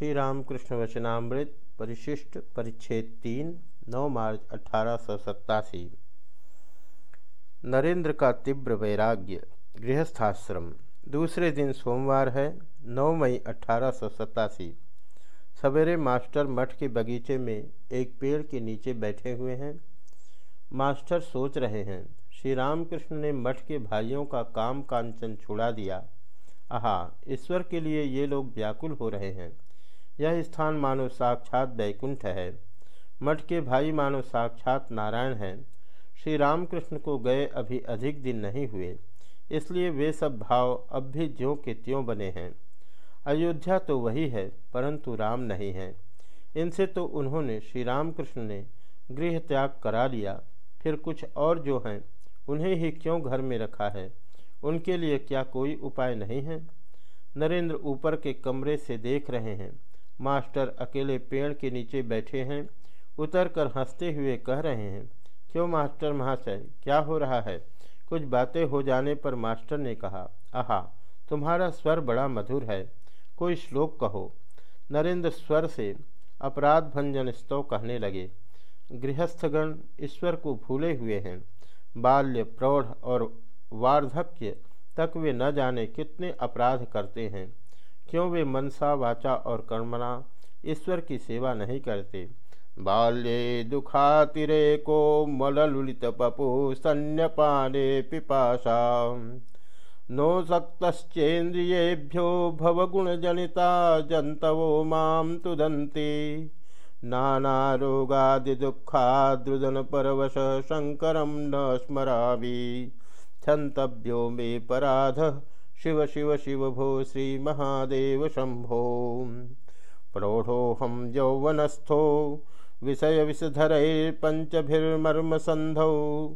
श्री रामकृष्ण वचनामृत परिशिष्ट परिच्छेद तीन, नौ मार्च अठारह सौ सत्तासी। नरेंद्र का तीव्र वैराग्य, गृहस्थाश्रम। दूसरे दिन सोमवार है 9 मई अठारह सौ सतासी सवेरे मास्टर मठ के बगीचे में एक पेड़ के नीचे बैठे हुए हैं। मास्टर सोच रहे हैं श्री रामकृष्ण ने मठ के भाइयों का काम कांचन छुड़ा दिया। आहा, ईश्वर के लिए ये लोग व्याकुल हो रहे हैं। यह स्थान मानो साक्षात वैकुंठ है। मठ के भाई मानो साक्षात नारायण हैं। श्री रामकृष्ण को गए अभी अधिक दिन नहीं हुए। इसलिए वे सब भाव अब भी ज्यों के त्यों बने हैं। अयोध्या तो वही है, परंतु राम नहीं है। इनसे तो उन्होंने श्री रामकृष्ण ने गृह त्याग करा लिया। फिर कुछ और जो हैं, उन्हें ही क्यों घर में रखा है? उनके लिए क्या कोई उपाय नहीं है? नरेंद्र ऊपर के कमरे से देख रहे हैं। मास्टर अकेले पेड़ के नीचे बैठे हैं उतर कर हँसते हुए कह रहे हैं, क्यों मास्टर महाशय, क्या हो रहा है? कुछ बातें हो जाने पर मास्टर ने कहा, आहा, तुम्हारा स्वर बड़ा मधुर है, कोई श्लोक कहो। नरेंद्र स्वर से अपराध भंजन स्तव कहने लगे। गृहस्थगण ईश्वर को भूले हुए हैं, बाल्य, प्रौढ़ और वार्धक्य तक वे न जाने कितने अपराध करते हैं। क्यों वे मनसा, वाचा और कर्मणा ईश्वर की सेवा नहीं करते? बाल्ये दुखातिरे को मललुलित पपु सन्यपाने पिपाशा नो सक्तश्चेन्द्रियेभ्यो भवगुणजनिता जन्तवो माँ तुदन्ति। नानारोगादिदुःखाद्रुदनपरवश शङ्करं न स्मरामि। क्षंतव्यो मे पराध शिव शिव शिव भो श्री महादेव शंभो। प्रौढ़ोहम यौवनस्थो, विषय विषधरैर्पंचभिर्मर्मसंधौ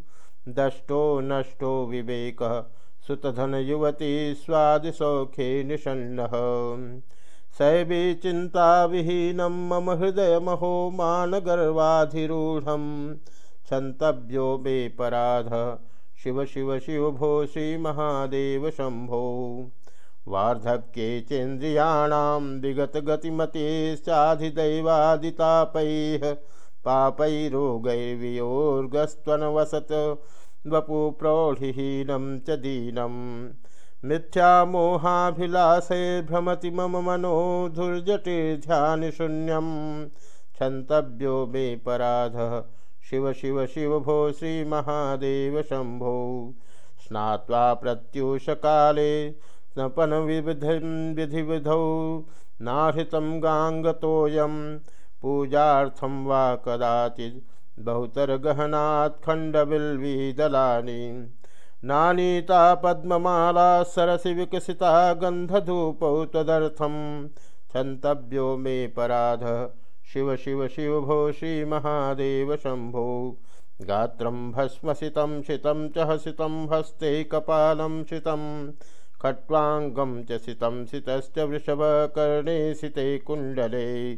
दष्टो नष्टो विवेक, सुतधन युवती स्वादिसौखे निषण्ण। चिंता विहीनम मम हृदय महो मान गर्वाधिरूढ़ क्षंतव्यो मे पराध शिव शिव शिव भो श्री महादेव शंभो। वार्धक्ये चेन्द्रियाणां विगतगतिमतिश्चाधिदैवादितापैः पापैरोगैर्वियोर्गस्त्वनवसत् वपु प्रौढिहीनं च दीनं। मिथ्यामोहाभिलाषैर्भ्रमति मम मनो धुर्जटिर्ध्यानशून्यं क्षन्तव्यो मे पराधः शिव शिव शिव भो श्री महादेव शंभो। स्नात्वा प्रत्युष काले स्नपन विधि विधौ नाहृतं गाङ्गतोऽयं पूजार्थं वा कदाचित् बहुतरगहनात् खण्डबिल्वीदलानि नानीता पद्ममाला सरसि विकसिता गन्धधूपौ तदर्थं क्षन्तव्यो मे पराधः। शिव शिव शिव भो श्री महादेव शंभो। गात्रम भस्मसित, शित च हसित कपालं शितं। खट्वाङ्गं च सितं, सितश्च वृषभकर्णे सिते कुण्डले।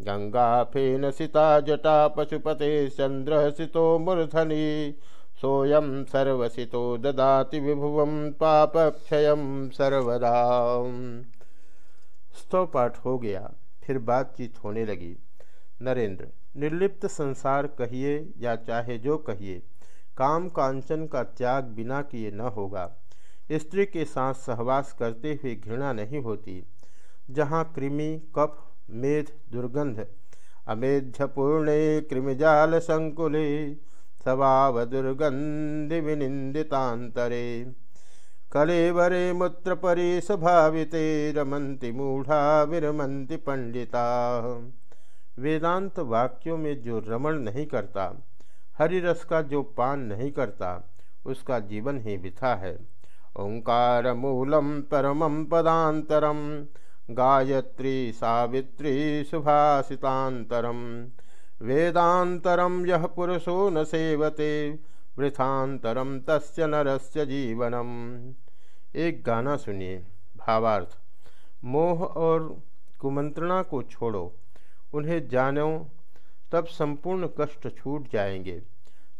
गङ्गाफेन सिता जटा पशुपते चन्द्रसितो मूर्धनि। सोऽयं सर्वसितो ददाति विभुवं पापक्षयं सर्वदा। स्तव पाठ हो गया, फिर बातचीत होने लगी। नरेंद्र, निर्लिप्त संसार कहिए या चाहे जो कहिए, काम कांचन का त्याग बिना किए न होगा। स्त्री के साथ सहवास करते हुए घृणा नहीं होती। जहाँ कृमि, कफ, मेध, दुर्गंध अमेध्यपूर्णे कृमिजाल संकुले स्वभाव दुर्गंधि विनिंदितांतरे। कलेवरे मूत्र परिस्वभाविते रमंति मूढ़ा विरमंति पंडिता। वेदांत वाक्यों में जो रमण नहीं करता, हरिरस का जो पान नहीं करता, उसका जीवन ही बिथा है। ओंकार मूलम परमं पदांतरम, गायत्री सावित्री सुभाषितांतरम। वेदांतरम यह पुरुषो न सेवते, वृथांतरम तस्य नरस्य जीवनम। एक गाना सुनिए, भावार्थ। मोह और कुमंत्रणा को छोड़ो। उन्हें जानो, तब संपूर्ण कष्ट छूट जाएँगे।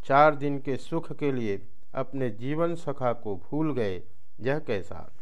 चार दिन के सुख के लिए अपने जीवन सखा को भूल गए, यह कैसा?